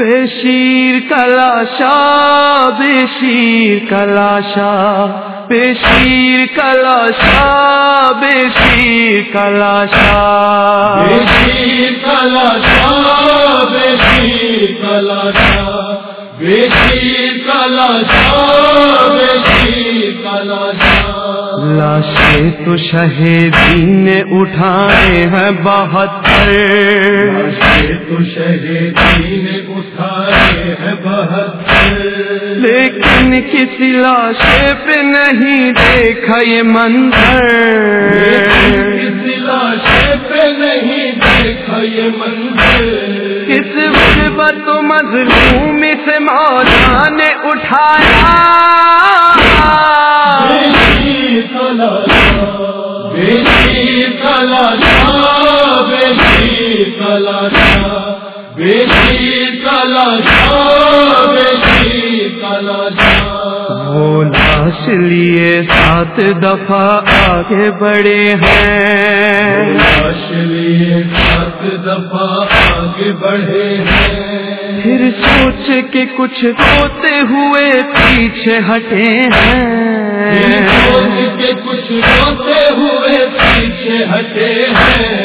پیشیر کلاشا بے شیر کلاشا پیشیر کلاشا بے شیر کلاشا۔ بیشیر کلاشا بیشیر کلاشا بیشیر کلاشا بیشیر کلاشا۔ لاشیں تو شہیدی نے اٹھائے ہیں بہتر تو شہیدی نے اٹھائے ہیں بہتر لیکن کسی لاشے پہ نہیں دیکھا یہ منظر۔ کسی لاشے پہ نہیں دیکھا یہ منظر۔ کس غربت و مظلوم سے مولا نے اٹھایا۔ وہ لاش لیے سات دفعہ آگے بڑھے ہیں۔ لاش لیے سات دفعہ آگے بڑھے ہیں پھر سوچ کے کچھ ہوتے ہوئے پیچھے ہٹے ہیں۔ سوچ کے کچھ روتے ہوئے پیچھے ہٹے ہیں۔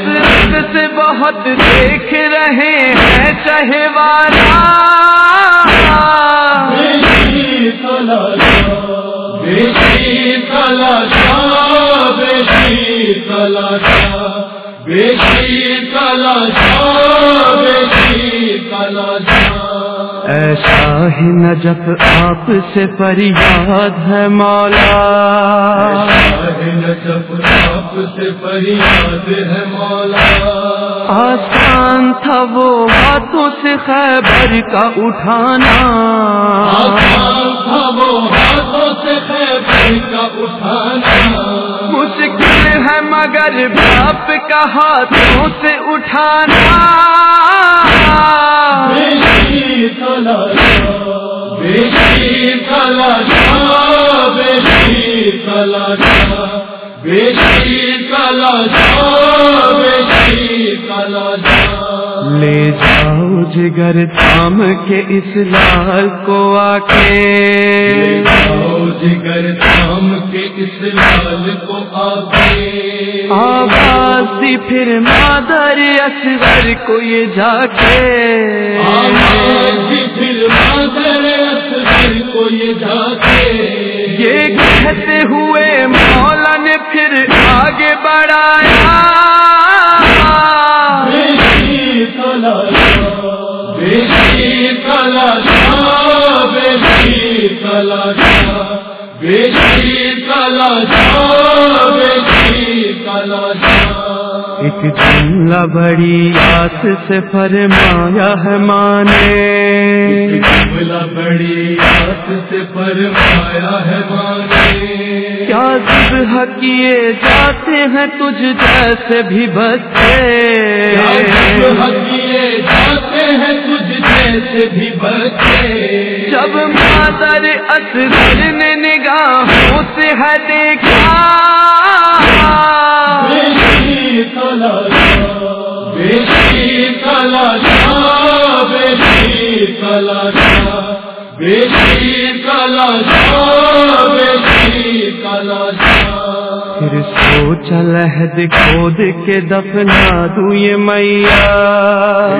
حسرت سے بہت دیکھ رہے ہیں چہے والا۔ بیشیر کلاشا بیشیر کلاشا بیشیر کلاشا ایسا ہی نجف آپ سے فریاد ہے مولا۔ آپ سے فریاد ہے مولا۔ آسان تھا وہ ہاتھوں سے خیبر کا اٹھانا۔ آسان تھا وہ ہاتھوں سے خیبر کا اٹھانا۔ مشکل ہے مگر باپ کا ہاتھوں سے اٹھانا۔ کلاشا بیشیر کلاشا لے جاؤ جگر تھام کے اس لال کو آ کے جگر تھام کے اس لال کو آگے آواز دی پھر مادر اصغر کو یہ جا کے بیشیر کلاشا بیشیر کلاشا بیشیر کلاشا ایک جملہ بڑی یاد سے فرمایا ہے مانے۔ جملہ بڑی ہاتھ سے فرمایا ہے مانے۔ کیا ذبح کیے جاتے ہیں تجھ جیسے بھی بچے۔ کیے جاتے ہیں تجھ جیسے بھی بچے جب مادر اصغر نے نگاہوں سے ہے دیکھا کلاشا بیشیر کلاشا پھر سوچ لہد کھود کے دفنا دوں یہ میاں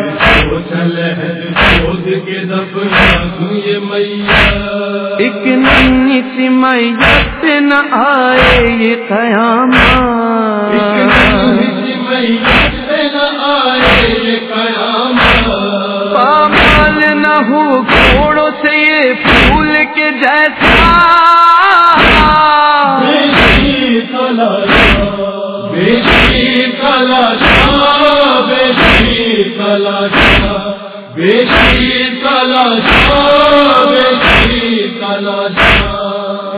کھود کے دفنا دوں یہ میاں ایک ننی سی میت نہ آئے یہ قیامت۔ پامال نہ ہو گھوڑوں سے یہ پھول کے جیسا۔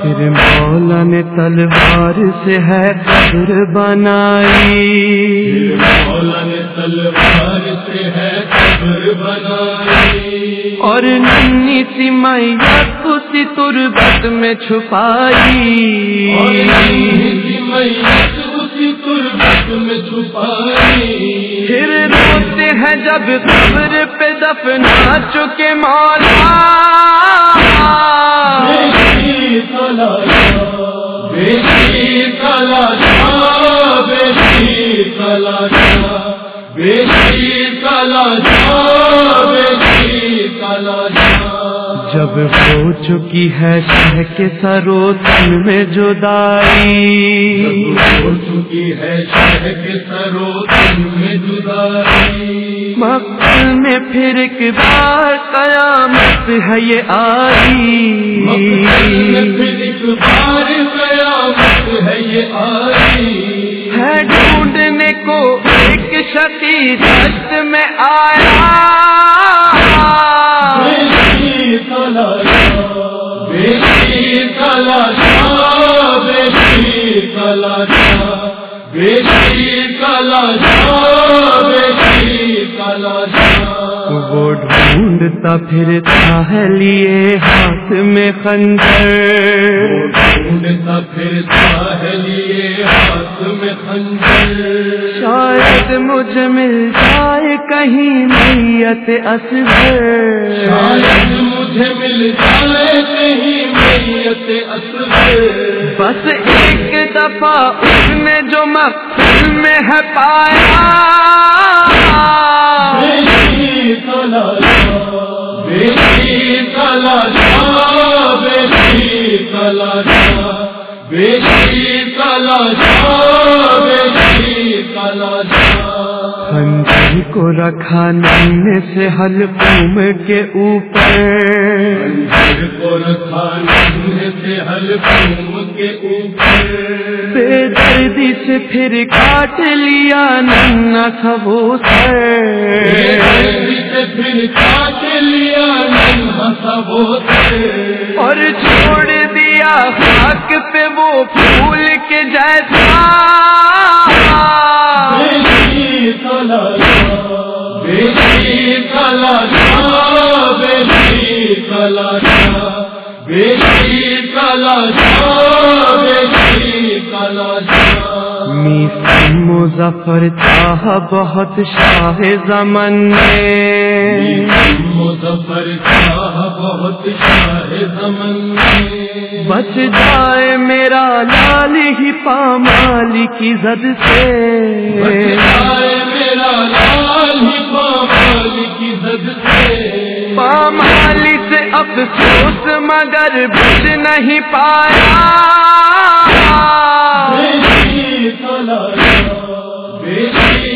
پھر مولا نے تلوار سے ہے قبر بنائی۔ نے تلوار سے ہے قبر بنائی۔ اور ننی سی میت اسی تربت میں چھپائی۔ میت اسی میں چھپائی۔ پھر روتے ہیں جب قبر پہ دفنا چکے مولا۔ بیٹی کلا بیٹی کلا بیٹی کلا بیٹی کلا کلا جب ہو چکی ہے شہ کے سرو تن میں جدائی۔ ہو چکی ہے شہر کے سرو تن میں جدائی۔ مقبل میں پھر ایک بار قیامت ہے یہ آئی۔ پھر ایک بار قیامت ہے یہ آئی۔ ہے ڈھونڈنے کو ایک شکی دست میں آیا۔ وہ ڈھونڈتا پھرتا ہے لیے ہاتھ میں خنجر۔ ڈھونڈتا پھرتا ہے لیے ہاتھ میں خنجر۔ شاید مجھے مل جائے کہیں میت اصغر۔ شاید مجھے مل جائے کہیں میت اصغر۔ بس ایک دفعہ مقصد میں ہے پایا بیٹی بیٹی بیٹی بیٹی بیٹی خنجر کو رکھا نمنے سے حلقوم کے اوپر۔ کو رکھا نمنے سے حلقوم کے اوپر۔ دردی سے پھر کاٹ لیا ننا سا وہ سر۔ پھر کاٹ لیا اور چھوڑ دیا خاک پہ وہ پھول کے جیسا۔ کلا کلا مظفر چاہ بہت شاہ زمن میں۔ مظفر شاہ بہت شاہ زمن میں۔ بچ جائے میرا لال ہی پامالی کی زد سے۔ میرا لال ہی پامال کی زد سے۔ پامالی سے افسوس مگر بچ نہیں پایا۔ بیٹی